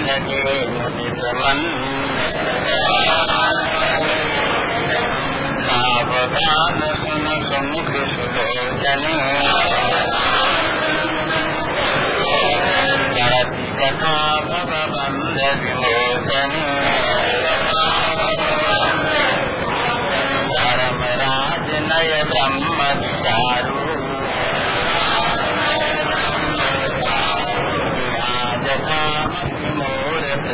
लगे मन सावधान सुन सुमुख सुलोचन कथा भव बंध धर्मराज नय ब्रह्म विचारू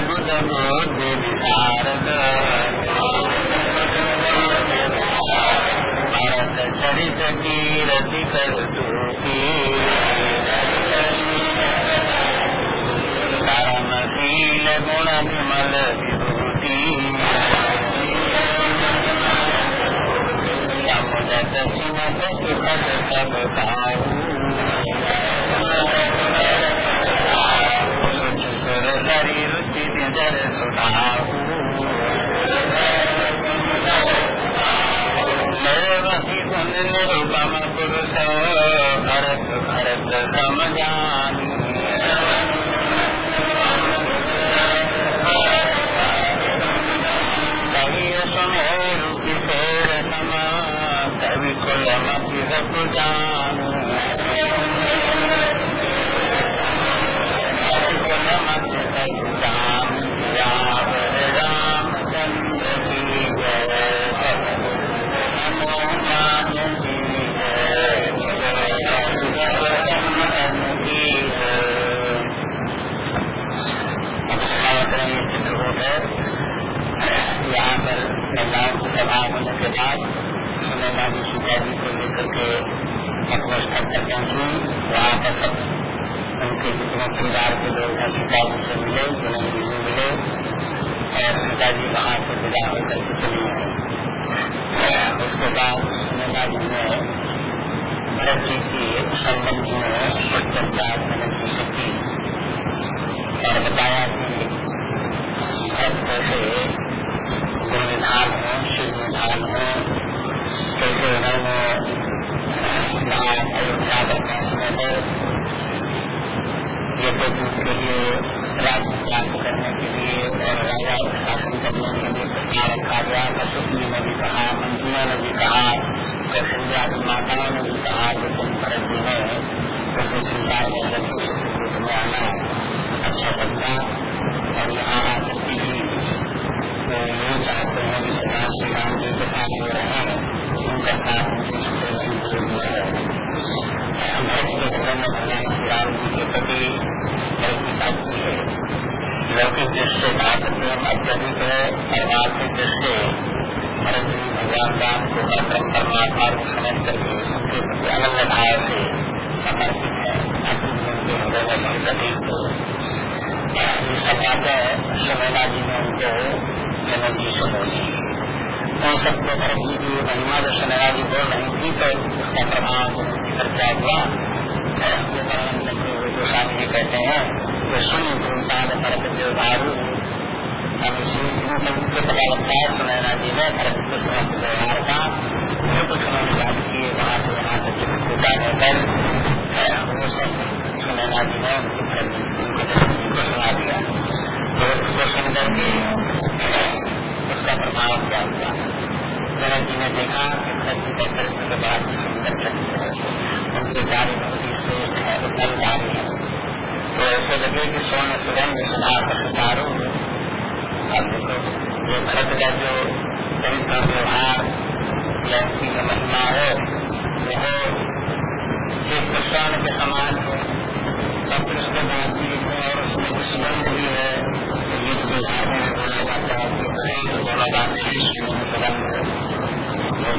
बुध बोध विशारद भरत चरित कीरति कर सब शरीर जर गुण निरुपम पुरुष भरत भरत समझानी कवि सुमेरु किशोर समा कवि कुल मति है यहाँ पर महिलाओं की सभा होने के बाद सुनैना जी सीता जी को लेकर के अपने स्थल पर पहुँची। वहाँ पर सब उनके जितने परिवार के लोग हैं सीता जी से मिले जिन्हें जी मिले। और सीता जी वहाँ से विदा होकर के चली गए। उसके बाद सुनैना जी ने भरत जी की संबंध में चर्चा भरत जी से की और बताया कि गुण विधान हो शिव विधान हो कैसे उन्होंने अयोध्या पर तो के लिए राज्य प्राप्त करने के लिए और राजा शासन करने के लिए प्रस्ताव रखा गया वसुकी ने भी कहा मंत्रियों ने भी कहा कौशल्या की माताओं ने भी कहा कि तुम भरत जी ने जैसे स्वीकार कर रूप में आना अच्छा लगता और यहाँ आकर के भी तो ये चाहते हैं कि राम जी के साथ हो रहे हैं उनका साथ के भगवान श्री जी के प्रति बहुत की है लौकिक दृष्टि भाव प्रेम अत्यधिक है और आर्थिक दृष्टि भरत भगवान राम को परमात्मा को समझ करके उनके प्रति अनन्य भाव से समर्पित है अपनी उनके हृदय में बहुत अधिक ये सब बातें जी ने उनको जनक जी से बोली उन सबको भरत जी की महिमा जो सुनैना जी बोल रही थी तो उसका प्रभाव पर क्या हुआ जी कहते हैं कि सुन गुरुपाद भरत पता लगता है सुनैना जी ने भरत के समस्त व्यवहार का जो कुछ उन्होंने बात किए वहाँ से वहाँ तक पूजा कर वो सब सुनैना जी ने उनको सुना दिया तो उसको सुन करके प्रभाव क्या हुआ? जनक जी ने देखा कि भरत का चरित्र चरित्र है उनसे कार्य बहुत ही। श्रेष्ठ है उत्तम कार्य है। तो ऐसे लगे कि स्वर्ण सुगंध सुधा सुचारू अब जो भरत का जो चरित्र व्यवहार, या उसकी जो महिमा है, वो एक स्वर्ण के समान है। फिर उसके बाद और उसमें सुगंध भी है। तो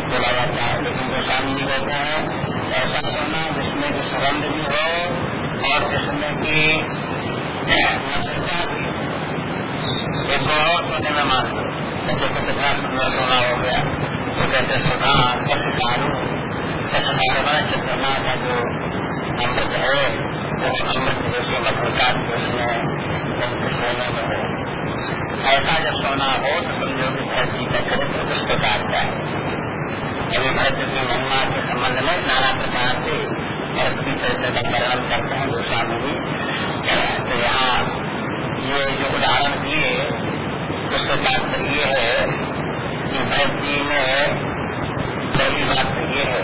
बोला जाता है लेकिन जो सामने होता है ऐसा सोना जिसमें की सुगंध भी हो और जिसमें की और सोने में मान जैसे कितना सुंदर सोना हो गया तो कहते सुधा कस सारू कस चंद्रमा का जो अमृत है हो ऐसा जब सोना हो तो समझो कि धरती का चरित्र किस प्रकार का है अभी धरती की महिमा के संबंध में नाना प्रकार से की चरित्र का वर्णन करते हैं गोस्वामी भी तो यहाँ ये जो उदाहरण दिए उसका तात्पर्य है कि धरती में पहली बात तो ये है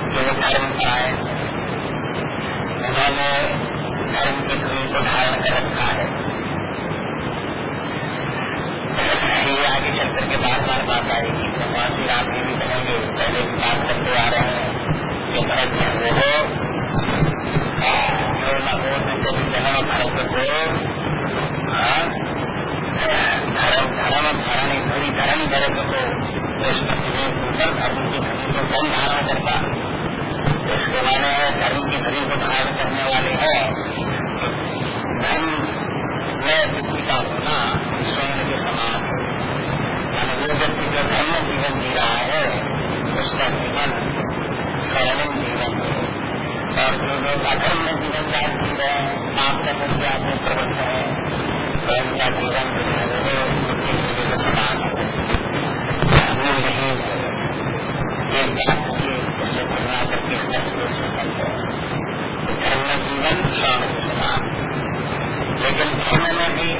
कि वो धर्म पाए उन्होंने धर्म की ध्वनि को धारण कर रखा है। ये आगे चल करके बार बार बात आएगी भगवान श्री राम जी भी कहेंगे, पहले भी बात करते आ रहे हैं कि भरत जो हो जो न हो जन्म भरत को धर्म धर्म धरणी, थोड़ी धर्म करे तो ऊपर धर्म की धनी को कौन धारण करता। इसके माने है धर्म की धनी को धारण करने वाले हैं धर्म में व्यक्ति का होना स्वर्ण के समान है जो व्यक्ति जो धर्म जीवन जी रहा है उसका जीवन स्वर्णिम जीवन है और जो लोग अधर्म में जीवन जान जी रहे हैं आप का प्रति प्रबंध है स्वयं का जीवन जो समान है नहीं एक बात की उससे तुलना करके रूप से समझो धर्म जीवन स्वर्ण के समान लेकिन धर्म में भी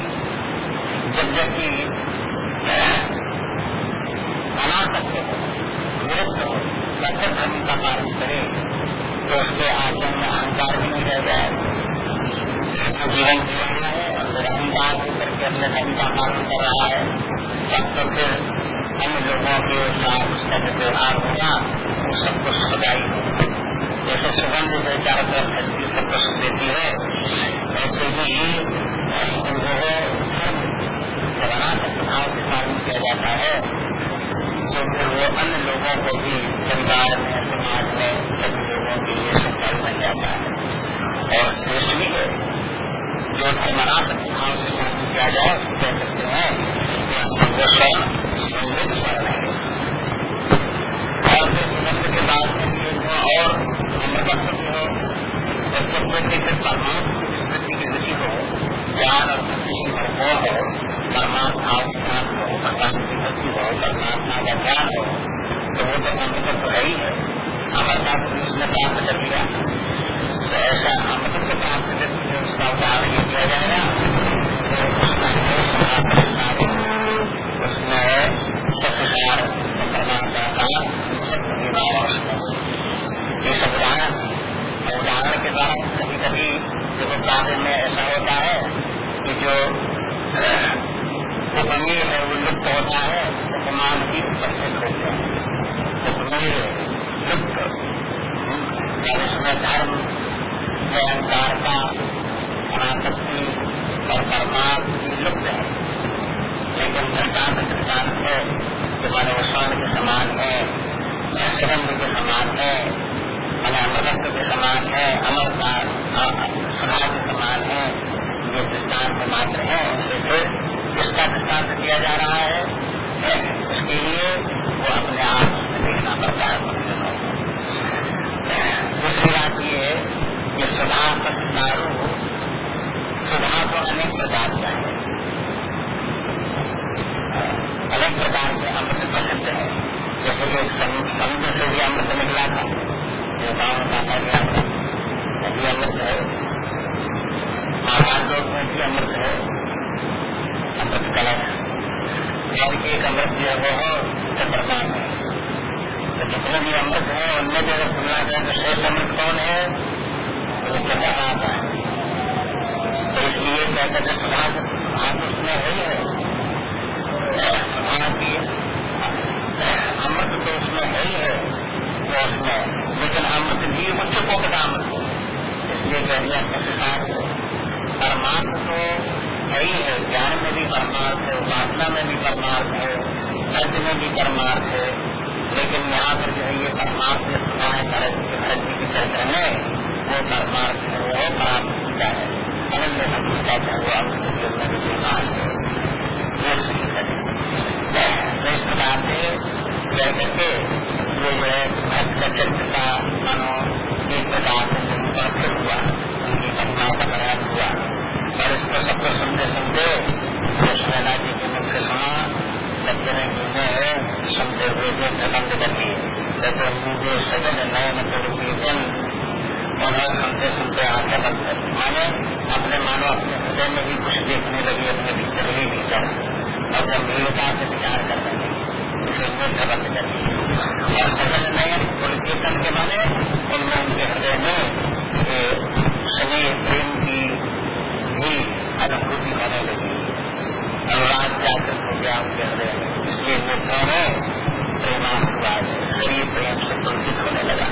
जब व्यक्ति बना सकते हो विरुद्ध हो सत्य धर्म का पालन करे तो उसके आचरण में अहंकार भी नहीं रह जाए जीवन जीवन है अहंकार होकर के अपने धर्म का पालन कर रहा है तब तो फिर अन्य लोगों के साथ उसका जो व्यवहार होगा वो सबको सजाई जो चारों तरफ़ फैलती सबको सुख देती है। ऐसे ही उनको जमाना भाव से पालन किया जाता है। तो फिर वो अन्य लोगों को भी परिवार में, समाज में सभी लोगों के लिए सुखदायी बन जाता है। और श्रेष्ठ भी है। जो धर्मराज भाव से शांति किया जाए उसको कह सकते हैं वो स्वर्ण है। और फिर सुगंध के बाद में और जो हो और व्यक्ति फिर परमात्मा की विस्मृति की रुचि हो ज्ञान और बुद्धि की हो परमात्मा ज्ञान हो भगवान की भक्ति हो परमात्मा का ज्ञान हो तो वो तो अमृतत्व है ही है अमरता को उसने प्राप्त कर लिया तो ऐसा अमृत प्राप्त करके उसका उदाहरण ये किया जाएगा उसमें सत्कार ये सब उदाहरण उदाहरण के द्वारा कभी देखो कार्य में ऐसा होता है कि जो उपमेय है, वो लुप्त होता है उपमान की उपस्थित होते हैं। उपमेय लुप्त उसमें धर्म अहंकारता अनाशक्ति और परमात्म लुप्त है। लेकिन दृष्टांत है, तुम्हारे स्वर्ण के समान है सुगंध के समान है मन अमरत्व के समान है अमरता सुधा के समान है ये दृष्टांत मात्र है उससे फिर जिसका दृष्टांत किया जा रहा है उसके लिए वो अपने आप देखना पड़ता है। दूसरी बात ये कि सुधा दारू सुधा को अनेक प्रकार का है। अनेक प्रकार के अमृत प्रसिद्ध है। जैसे कि समुद्र से भी अमृत निकला का पहले अमृत है महाराज लोग अमृत है अमृत कलश एक अमृत जो है वो चक्रपात है तो जितने भी अमृत है उनमें जो अगर तुलना करें तो श्रेष्ठ अमृत कौन है वो चंद्रनाथ है तो इसलिए कहते हैं सुधार उसमें है ही सुधार की अमृत तो उसमें ही है तो उसमें लेकिन अमृत भी उच्च को बता रह गया संसार परमार्थ तो है ही है। ज्ञान में भी परमार्थ है उपासना में भी परमार्थ है अर्थ में भी परमार्थ है। लेकिन यहाँ पर जो है ये परमार्थ जो सुना है, भरत भरत जी की चर्चा में वो परमार्थ है, वो परामर्श का है। अनंत संस्था का वो आपको वो सुनी करें तो इस प्रकार से करके जो है भक्त का मानो एक प्रकार से निरूपण हुआ, उनकी घटना का प्रयास हुआ। और इसको सबको सुनते सुनते सुनैना जी के मुख से सुना बच्चे ने घूमे सुनते हुए जो प्रबंध कर दिए जैसे मुझे सजन नयन कीर्तन उन्हें सुनते सुनते आशा बंद कर माने अपने मानो अपने हृदय में भी कुछ देखने लगी, अपने भीतर भी भीतर। और गंभीरता से विचार करने लगी और सजन नयन कुल कीर्तन के माने में स्नेह प्रेम की भी अनुभूति होने लगी अनुराग जागृत हो गया उनके हृदय में इसलिए मुद्दों में प्रेमास्वाद शरीर प्रेम से पुलसित होने लगा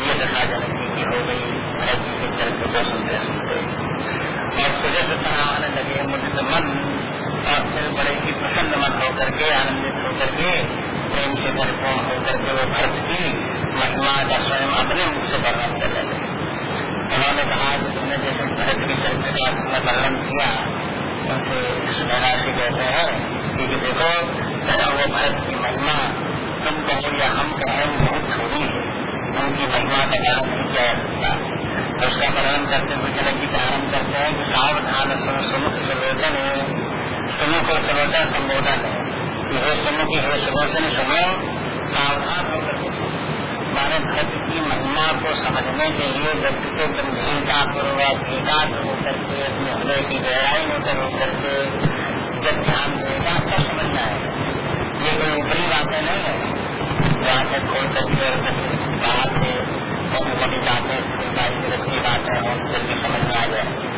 ये दशा जनक की हो गई भरत जी के चरित्र को सुनते सुनते और सुजय से आने लगे मुझे मन और फिर बड़े ही प्रसन्न मन होकर के, आनंदित होकर के, प्रेम से परिपूर्ण होकर के वो भरत की महिमा का स्वयं अपने मुख से वर्णन करने लगे उन्होंने कहा कि तुमने जैसे भरत की चरित्र का तुमने वर्णन किया उनसे सुनैना से कहते हैं कि देखो वो भरत की महिमा तुम कहो या हम कहें बहुत छोड़ी है। उनकी महिमा का वर्णन नहीं किया जा सकता। उसका वर्णन करते हुए जनक जी प्रारंभ करते हैं कि सावधान सुन, सुमुख सुलोचन सुनो को सर्वदा संबोधन है। हे की हे सुलोचन सुनो सावधान होकर माने भक्त की महिमा को समझने के लिए व्यक्ति को गंभीरता पूर्वक एकाग्र होकर के अपने हृदय की गहराई में कर होकर के जब ध्यान देगा, तब समझना है। ये कोई ऊपरी बातें नहीं है। जहाँ तक खोल करके बाहर से मोटी मोटी बातें की बातें और जल्दी समझ में आ जाए।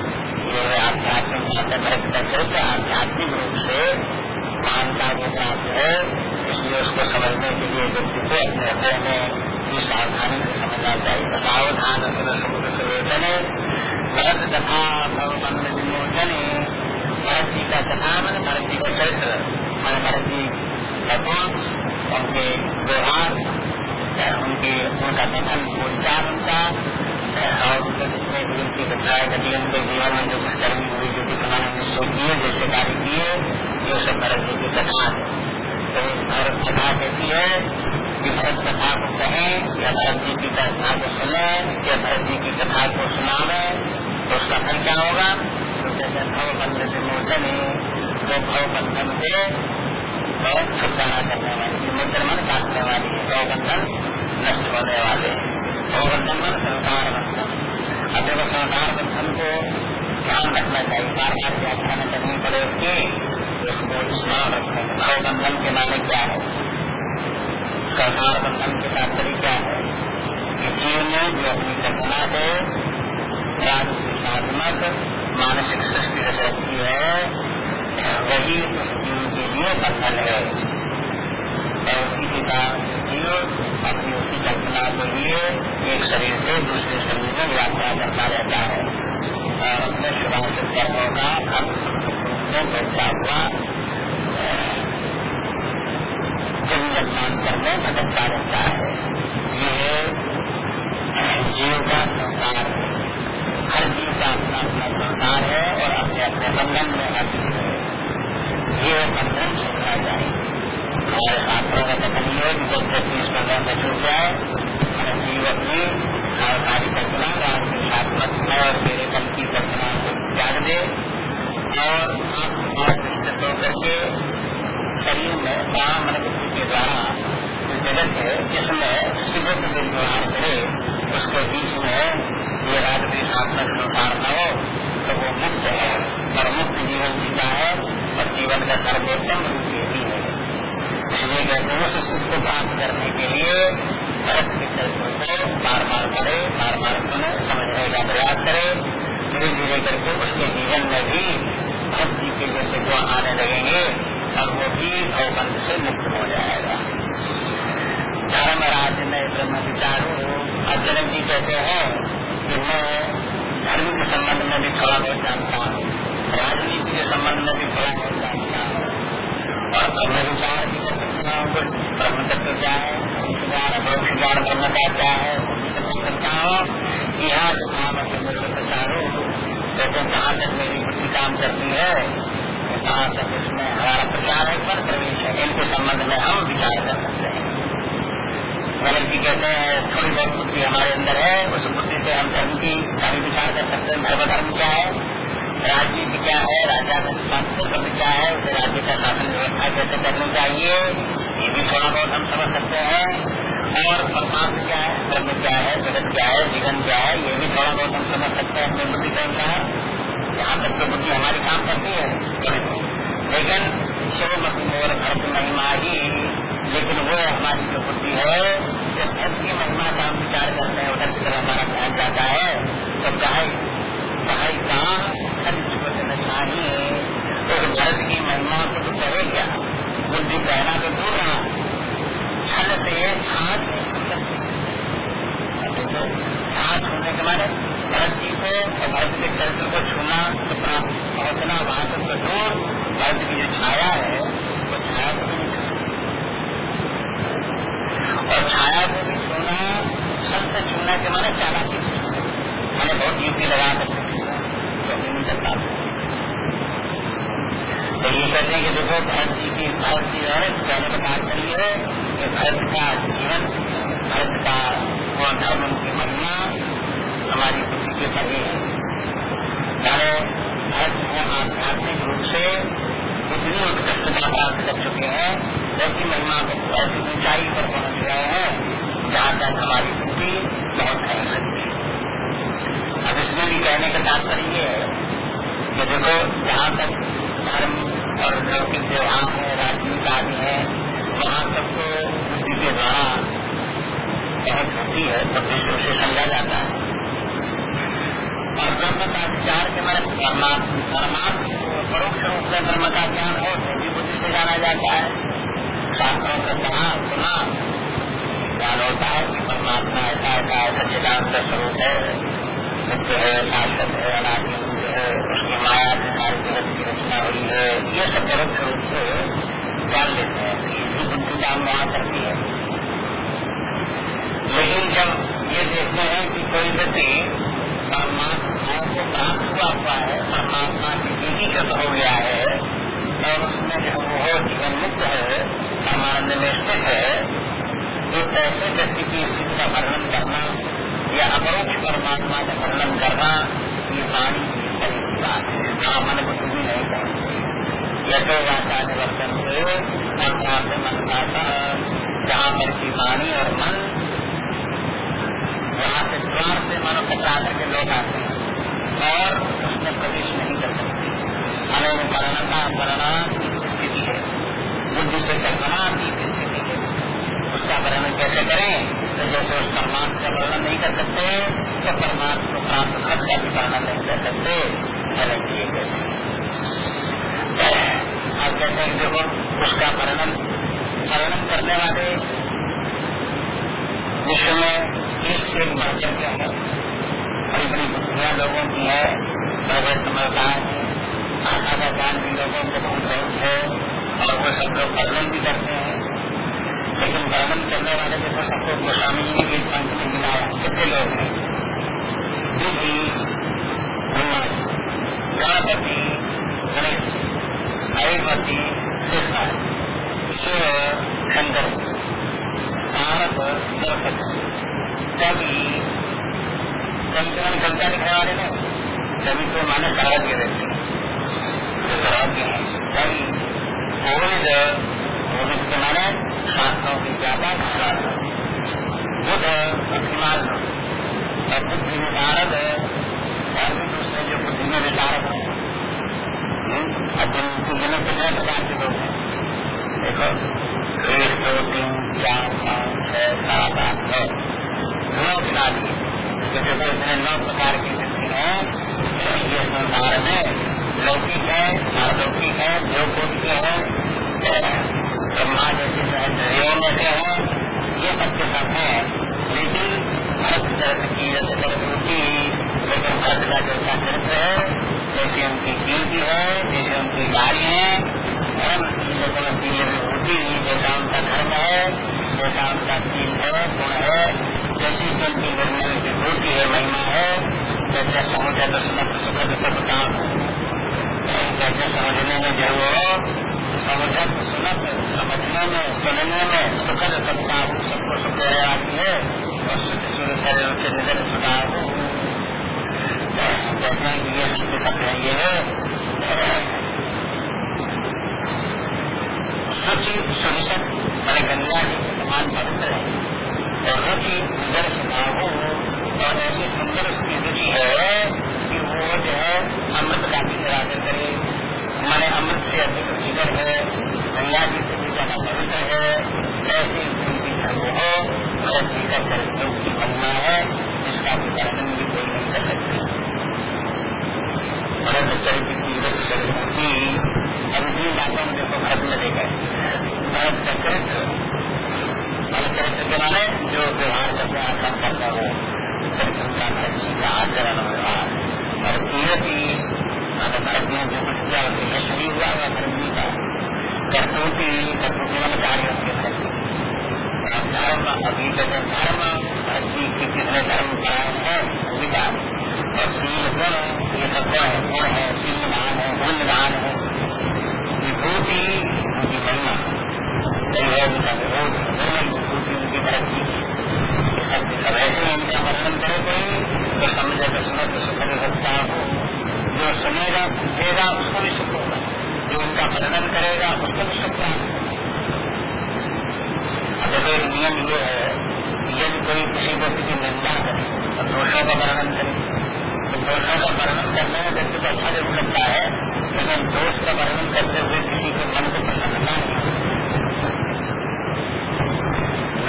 ये आध्यात्मिक भक्त का चरित्र आध्यात्मिक रूप से महानता के साथ है, इसलिए उसको समझने के लिए व्यक्ति को अपने हृदय में इस सावधानी से समझना चाहिए। सावधान समुद्र सुलोचन भरत कथा भगवंत विमोचन भरत जी का कथा मन, भरत जी का चरित्र, मन भरत जी भगवान उनके व्यवहार, उनके, उनका कथन उच्चार उनका और जितने भी उनकी घटनाएँ घटी उनके जीवन में जो कर्मी हुई जो कुछ उन्होंने निश्चय किए जैसे कार्य किए ये सब भरत जी की कथा है तो भरत कथा कहती है कि भरत कथा को कहें या भरत जी की कथा को सुने या भरत जी की कथा को सुनावे तो उसका फल क्या होगा तो जैसे भव बंधन से मोचन तो भव बंधन से बहुत छुटकारा करने वाली मन काटने वाली है भव बंधन नष्ट होने वाले हैं गोवर्धन मन संसार बंधन अब देखो संसार बंधन को ध्यान रखना चाहिए बार बार व्याख्या न करनी पड़े उसकी उसको स्मरण रखें भाव बंधन के माने क्या है संसार बंधन के तात्पर्य क्या है कि जीव में जो अपनी कल्पना को राजनात्मक मानसिक सृष्टि रचती है वही उस जीव के लिए बंधन है और उसी के कारण जीव अपनी उसी कल्पना के लिए एक शरीर से दूसरे शरीर में यात्रा करता रहता है। और अपने शुभाषित कर्मों का में बैठता हुआ जन्म निर्माण करने भटकता रहता है। ये जीव का संसार हर जीव का अपना अपना संसार है और अपने अपने बंधन में हर ये बंधन छोड़ना चाहिए हमारे शास्त्रों का कथन है कि जब व्यक्ति इस प्रकार में छूट जाए जीव अपनी सावधानी कल्पना राजनीतिक और मेरे मन की कल्पना को त्याग दे और निश्चित होकर के शरीर में प्राण मन के द्वारा जो जगत है जिसमें शुभ से व्यवहार करे उसके में ये राजनीतिक संसार न हो तो वो मुक्त है और मुक्त जीवन जीता है और जीवन का सर्वोत्तम रूप यही है इसलिए कहते हैं सुख को प्राप्त करने के लिए बार बार करे बार बार सुने समझने का प्रयास करे धीरे धीरे करके उसके जीवन में भी भक्ति के जैसे गुण आने लगेंगे और वो भी भवबंध से मुक्त हो जाएगा धर्मराज में ब्रह्म विचारो अर्जन जी कहते हैं कि मैं धर्म के संबंध में भी थोड़ा बहुत जानता हूँ राजनीति के संबंध में भी थोड़ा बहुत जानता हूँ और ब्रह्म विचार ब्रह्म तत्व क्या है अभ्रम विचार ब्रह्म का क्या है समझ सकता हूँ यहाँ जो काम अपने जहाँ तक मेरी बुद्धि काम करती है कहाँ तक उसमें हमारा प्रचार है पर प्रवेश संबंध में हम विचार कर सकते हैं गणेश जी कहते हैं थोड़ी बहुत बुद्धि हमारे अंदर है, उस बुद्धि से हम धर्म की सारी विचार कर सकते हैं धर्म धर्म क्या है? राजनीति क्या है, राजा शासन क्या है, उसे राज्य का शासन व्यवस्था कैसे करनी चाहिए, ये भी थोड़ा बहुत हम समझ सकते हैं। और परमात्मा क्या है, धर्म क्या है, जगत क्या है, जीवन क्या है, ये भी थोड़ा बहुत हम समझ सकते हैं अपनी बुद्धि के अनुसार। यहाँ तक तो बुद्धि हमारी काम करती है लेकिन शिवमती मोर भक्त महिमा ही, लेकिन वो हमारी जो बुद्धि है, जब भक्त की महिमा का हम विचार करते हैं, उधर की तरफ़ हमारा ध्यान जाता है तो कहे कहे कहाँ न चाहिए तो भरत की महिमा को तो करे क्या बुद्धि कहना तो दूर रहा छल से छाछ छाछ होने के मारे भरत जी को और भरत के चरित्र को छूना पहुँचना वहाँ तक तो दूर भरत की जो छाया है वो छाया को भी और छाया को भी छूना छल से छूना के माने चालाकी मैंने बहुत युक्ति लगा कर तो नहीं करता तो ये कहते हैं कि देखो भरत जी की भरत जी है कहने का बात करिए कि भरत का जीवन भरत का वो धर्म उनकी महिमा हमारी बुद्धि के परे है सारे भक्त हैं आध्यात्मिक रूप से इतनी उत्कृष्टता प्राप्त कर चुके हैं ऐसी महिमा ऐसी ऊंचाई पर पहुँच गए हैं जहाँ तक हमारी बुद्धि बहुत नहीं सकती अब इसमें भी कहने का तात्पर्य ये है कि देखो जहाँ तक धर्म और लौकिक व्यवहार है राजनीति आदि है वहाँ तक तो बुद्धि के द्वारा बहुत होती है बुद्धि से उसे समझा जाता है और ब्रह्म का विचार के मैंने परमात्मा परोक्ष रूप से ब्रह्म का ज्ञान हो तो भी बुद्धि से जाना जाता है। शास्त्रों का कहा, सुना। ज्ञान होता है कि परमात्मा ऐसा ऐसा है, सच्चिदानंद स्वरूप है। नित्य है शाश्वत है, अनादि है, उसकी माया के सारी जगत की रचना हुई है। ये सब परोक्ष रूप से जान लेते हैं, कि बुद्धि काम वहाँ करती है। लेकिन जब ये देखते हैं कि कोई व्यक्ति परमात्मा को प्राप्त हुआ हुआ है, परमात्मा की एकीकृत हो गया है, और उसमें जो वो जीवन मुक्त है, परमानंद में स्थित है तो ऐसे व्यक्ति की स्थिति का वर्णन करना या अपरोक्ष परमात्मा का वर्णन करना, ये की सही बात है। हाँ मन बुद्धि भी नहीं पहुँचती यशो वाचा निवर्तन से अपने मन का जहाँ पर की वाणी और मन वहाँ से द्वार से मानो टकरा करके लोग आते हैं। और उसमें प्रवेश नहीं कर सकते। मानो वर्णा का स्थिति है। बुद्धि से कल्पना की स्थिति है। उसका वर्णन कैसे करें? तो जैसे उस परमात्मा का वर्णन नहीं कर सकते तो परमात्मा को प्राप्त पद का भी वर्णन नहीं कर सकते। अलग किए कैसे अब कहते हैं देखो, उसका वर्णन वर्णन करने वाले विश्व में एक से एक बढ़ करके है बड़ी बड़ी बुद्धियाँ लोगों की है बड़े बड़े समझदार आशा का ज्ञान भी लोगों को बहुत बहुत है और वो सब लोग वर्णन भी करते हैं लेकिन वर्णन करने वाले देखो सबको गोस्वामी जी ने गीत पंच में मिलाया कितने लोग हैं हनुमान गणपति गणेश हरिपति शिव शंकर सारद दर्शक। कभी संचरण चलता दिखने वाले ने कभी तो माने जो सर्वज्ञ है कभी गोविंद गोविंद के माने शास्त्रों की ज़्यादा बुद्ध बुद्धिमान और बुद्धि विशारद और दूसरे जो बुद्धि में विशारद है। अब जिनकी जनक कितने प्रकार के लोग हैं। देखो, एक, दो, तीन, चार, पाँच, छह, सात, आठ, नौ। नौ दिए जैसे तो इसमें नौ प्रकार की व्यक्ति है ये संसार में लौकिक है अलौकिक है देवकोट के है ब्रह्मा जैसे में से है ये सब के सब है लेकिन भक्त की जैसे प्रकृति लेकिन भक्त का है जैसे उनकी कीर्ति है जैसे उनकी गाड़ी है शील विभूति जैसा उनका धर्म है जैसा उनका शील है गुण है जैसी उनकी निर्मल विभूति है, महिमा है, जैसे समुद्र सुखद सबका जैसे समझने में जो वो समुझत सुनत समझने में, सुनने में, सुखद सबका सबको सुख आती है, और सुख सुन कर उनके निधन कहते हैं। कि ये सुख सकते हैं, ये रुचि सुनिश्चित मैंने गंगा जी के समान पवित्र है। और रुचि स्वभाव और ऐसी सुंदर उसकी रुचि है कि वो जो है अमृत का हमारे अमृत से अधिक जीवन है, गंगा जी से ज़्यादा पवित्र है। ऐसी उनकी धरती का चरित्र महिमा है, जिसका वर्णन भी कोई नहीं कर सकते। भरत चरित्र की चरित्र बातों में देखो भरत लगे गए भरत का चरित्र भरत चरित्र के माने जो व्यवहार करते आचरण करता है का आचरण व्यवहार और कीर्ति भरत ने जो कुछ किया उसके भी हुआ है जी का कर्तूति कर्तूति वाले कार्य उसके धर्म अभी जैसे धर्म भरत जी की कितने धर्म परायण है विचार और शील गुण ये सब गुण है गुण है शील निधान है गुण निधान है विभूति उनकी महिमा है उनका विरोध विभूति उनकी तरक्की सब सब ऐसे इनका वर्णन करे कोई? तो समझे तो सुनो तो सुख सकता हो। जो सुनेगा समझेगा उसको भी सुख होगा। जो उनका वर्णन करेगा, उसको भी सुख होगा। अब एक नियम ये है यदि कोई किसी व्यक्ति की निंदा करे, और दोषों का वर्णन करे तो दोषों का वर्णन करने में व्यक्ति को अच्छा ज़रूर लगता है, लेकिन दोष का वर्णन करते हुए किसी के मन को प्रसन्नता नहीं।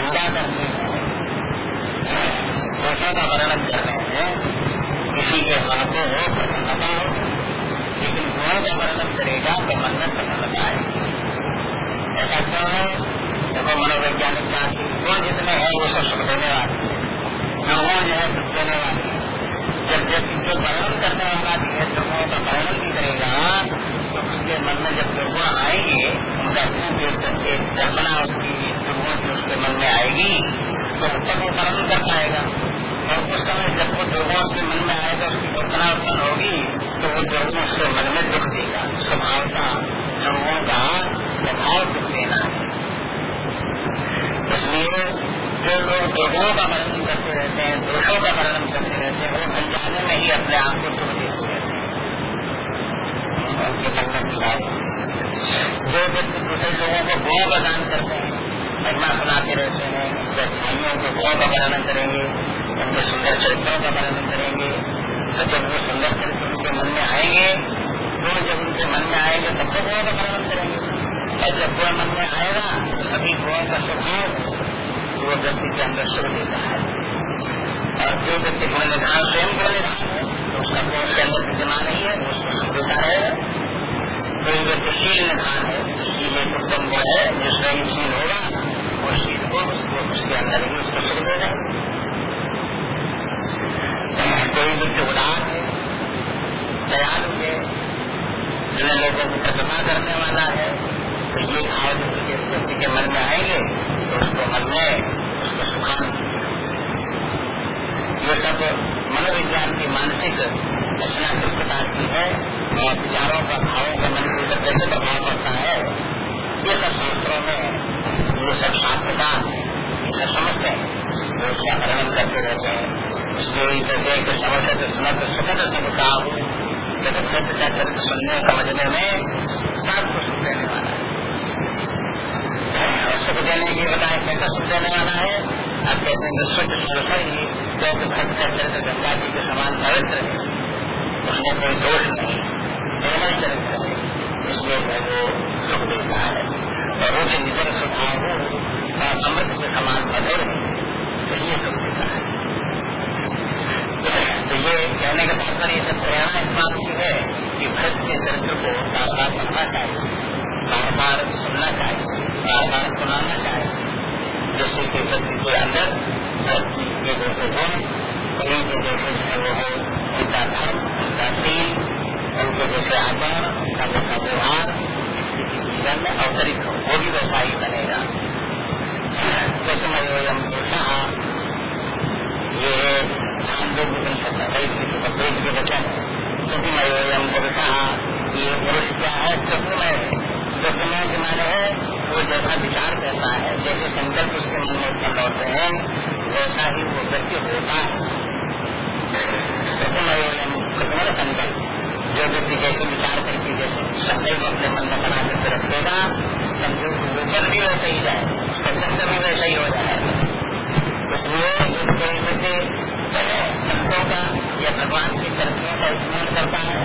निंदा करने में दोषों का वर्णन कर रहे हैं। किसी के मन को हो प्रसन्नता हो लेकिन गुणों का वर्णन करेगा तो मन में प्रसन्नता है ऐसा क्यों है? देखो, मनोवैज्ञानिक बात गुण जितने हैं, वो सब सुख देने वाले दुर्गुण जो है सुख देने वाले जब व्यक्ति जो वर्णन करने वाला भी है दुर्गुणों का वर्णन भी करेगा तो उसके मन में जब दुर्गुण आएँगे, उनका खूब एक कल्पना उसकी की उसके मन में आएगी तो तब वो वर्णन कर पाएगा। और उस समय जब वो दुर्गुण उसके मन में आएगा, उसकी कल्पना उत्पन्न होगी तो वो दुर्गुण उसके मन में दुख देगा। स्वभाव का दुर्गुण का प्रभाव दुख देना है। इसलिए जो लोग दुर्गुणों का वर्णन करते रहते हैं, दोषों का वर्णन करते रहते हैं, वो अनजाने में ही अपने आप को दुख देते रहते हैं। उनके में जो व्यक्ति दूसरे लोगों को गुणों प्रदान करते हैं महिमा सुनाते रहते हैं। अच्छाइयों के गुणों का वर्णन करेंगे। उनके सुंदर चरित्रों का वर्णन करेंगे। तो जब वो सुंदर चरित्र उनके मन में आएँगे, वो जब उनके मन में आएँगे, तब तो गुणों का वर्णन करेंगे। और जब गुण मन में आएगा तो सभी गुणों का स्वभाव वो व्यक्ति के अंदर सुख देता है। और जो व्यक्ति गुण निधान स्वयं गुण निधान है तो उसका गुण उसके अंदर विद्यमान नहीं है उसको देता रहेगा कोई व्यक्ति शील निधान है, शील एक उत्तम गुण है, जो स्वयं शील होगा वो शील को उसके अंदर ही उसको सुख देगा कोई व्यक्ति लोगों को प्रतिमा करने वाला है तो ये भाव जब व्यक्ति के मन में आएँगे तो उसको मन में उसको सुखान ये सब मनोविज्ञान की मानसिक रचना किस प्रकार की है और विचारों का भावों का मन के कैसे प्रभाव पड़ता है ये सब शास्त्रों में ये सब शास्त्रकार ये सब समझते हैं जो उसका वर्णन करते रहते हैं इसलिए कहते हैं कि समझ तो सुखद सब काम जब सत्य का चरित्र सुनने समझने में सब कुछ सुख देने वाला है सुख देने की बताए कैसा सुख देने वाला है अब कहते हैं शुद्ध सरसर ही क्योंकि भक्त का चरित्र गंगा जी के समान पवित्र है उसमें कोई दोष नहीं निर्मल चरित्र है इसलिए वो सुख देता है। और निधन सुखाओ का अमृत के समान मधुर तो ये सुख तो ये कहने का तात्पर्य सब प्रेरणा इस बात की है कि भक्त के चरित्र को बार बार पढ़ना चाहिए बार बार सुनना चाहिए बार बार सुनाना चाहिए। जैसे कि व्यक्ति के अंदर भक्ति के जैसे गुण उनके जैसे जो है वो है उनका धर्म उनका सील उनके जैसे आचरण उनका जैसा व्यवहार जीवन में अवतरित हो, वो भी वैसा ही बनेगा। जैसे मयोयम पुरुषा ये हाँ, हम लोग भी बन सकता है वेद के वचन। क्योंकि मयोजन पुरुषा हाँ, ये पुरुष क्या है स्वप्नमय स्वप्नमय के माने है, वो जैसा विचार करता है, जैसे संकल्प उसके मन में उत्पन्न होते हैं, वैसा ही वो व्यक्ति होता है। स्वप्नमयोयम स्वप्न संकल्प। जो व्यक्ति जैसे विचार करके जैसे संकल्प अपने मन में बना करके रखेगा, समझो ऊपर भी वैसे ही जाए उसका भी वैसा ही हो जाए। इसलिए इस तरीके से संतों का या भगवान की तरक्कियों का स्मरण करता है,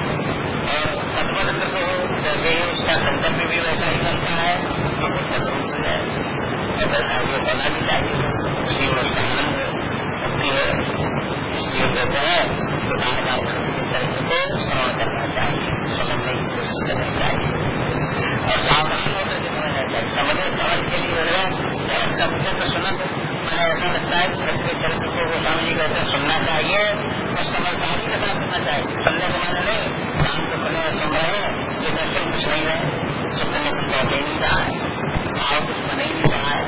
और तत्वरत को जैसे ही उसका संकल्प भी वैसा ही करता है तो सत्संग है। और वैसा ये होना भी चाहिए। उसी उसका आनंद शक्ति है इसलिए कहते हैं कि बार बार की श्रवण करना चाहिए। समझने की कोशिश करनी चाहिए। और सावधान होकर के समझना चाहिए। समझने समझ के लिए सब तो सुना। मैंने ऐसा लगता है कि सबके चरित्र को गोस्वामी जी कहते सुनना चाहिए, और समझदारी के साथ सुनना चाहिए। सुनने के माने नहीं काम तो खुले में सुन रहे हैं लेकिन फिर कुछ नहीं है। सुनने में कुछ कहते नहीं रहा है। भाव कुछ ही नहीं रहा है।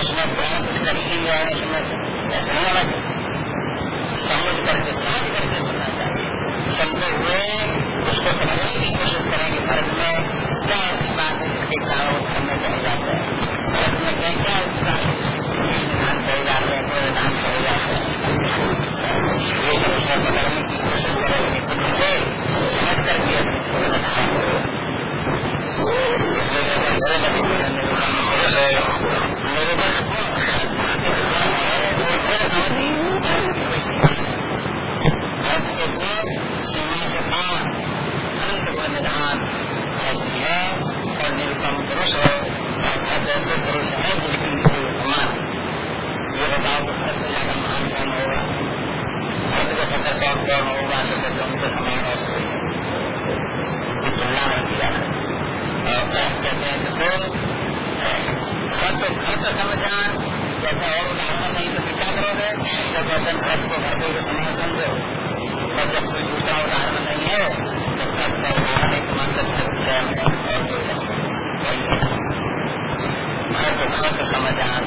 उसमें प्रेम कुछ कर ही है। उसमें ऐसा नहीं होना समझ करके समझ करके सुनना चाहिए। सुनते हुए, उसको समझने की कोशिश करेंगे भारत में क्या ऐसी बात है जिसके कारण करने चले जाते हैं? भारत में क्या क्या उसका विधान सही जाते हैं, कोई विधान सही जाते हैं? ये सब उसे पकड़ने की कोशिश करेंगे, खुद से समझ करके सीमा से पार अनंत को निधान ऐसी है निरुपम पुरुष है जिसकी समान ये बताओ तो सबसे ज़्यादा महान कौन होगा सत्य का सत्तर सौ कौन होगा तो जैसे उनके समान और तुलना नहीं किया और कहते हैं देखो सत्य खर्च समझान जैसे और उदाहरण नहीं तो क्या करोगे तो कहते हैं खर्च को घर के समान समझो और जब कोई दूसरा उदाहरण नहीं है तो खर्च का उदाहरण एक मात्र स्वयं है और कोई खर्च खर्च समझान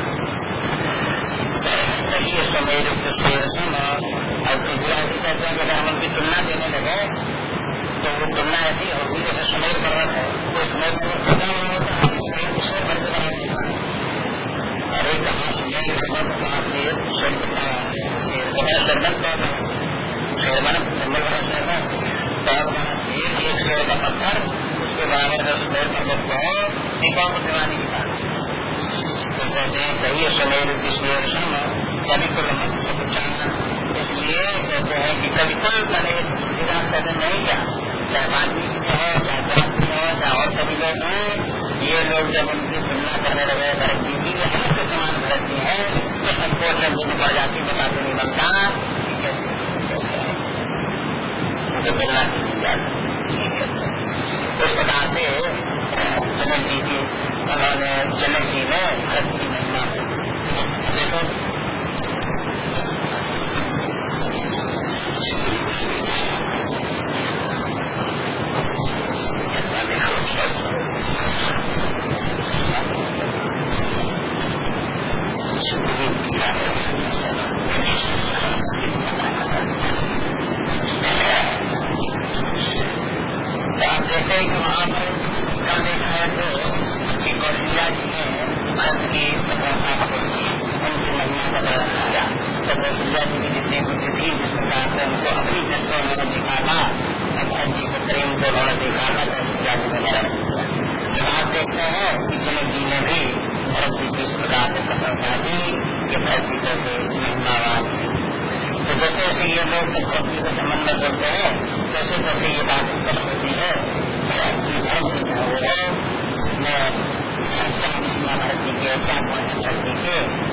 सही समय शेरसम और दूसरा ऐसी कहते हैं अगर हम उनकी तुलना देने लगे तो वो तुलना ऐसी होगी जैसे सुमेर पर्वत है तो सुमेर पर्वत खत्म नहीं होता हम शरीर उससे बढ़ अरे कहाँ सुमेर पर्वत कहाँ शेर शेर शेर बड़ा शरबत बहुत शेर बना जंगल बड़ा शेर है बहुत बड़ा शेर एक शेर का पत्थर उसके बराबर का सुमेर पर्वत बहुत दीपा को दिवानी की बात तो कहते हैं। कही सुमेर विश्लेषण कभी कुल इसलिए कहते हैं कि कभी कुल मैंने विधान करने नहीं गया चाहे मानवी में है चाहे जाति में है चाहे और सभी लोग हैं ये लोग जब उनकी तुलना करने लगे भरत जी की हम के समान भरत है तो सबको जब उनकी प्रजाति बताते नहीं बनता उनकी तुलना की जा उस प्रकार से जी की हमारे जनक जी ने व्रत की महिमा। देखो। आप देखते हैं कि वहाँ पर कल देखा है तो तो वो सुंदर जी की जैसे मुझे भी जिस प्रकार से उनको अपनी दृष्टि उन्होंने देखा था भगवान जी के प्रेम को उन्होंने देखा था तो सुंदर जी वगैरह आप देखते हैं कि जनक जी ने भी भरत जी की इस प्रकार से प्रशंसा की कि भरत जी कैसे महिमावान तो जैसे जैसे ये लोग भगवत जी को समन्वय करते हैं जैसे जैसे ये बात उत्पन्न होती है कि भरत जी का वो है भारत जी के क्या शक्ति के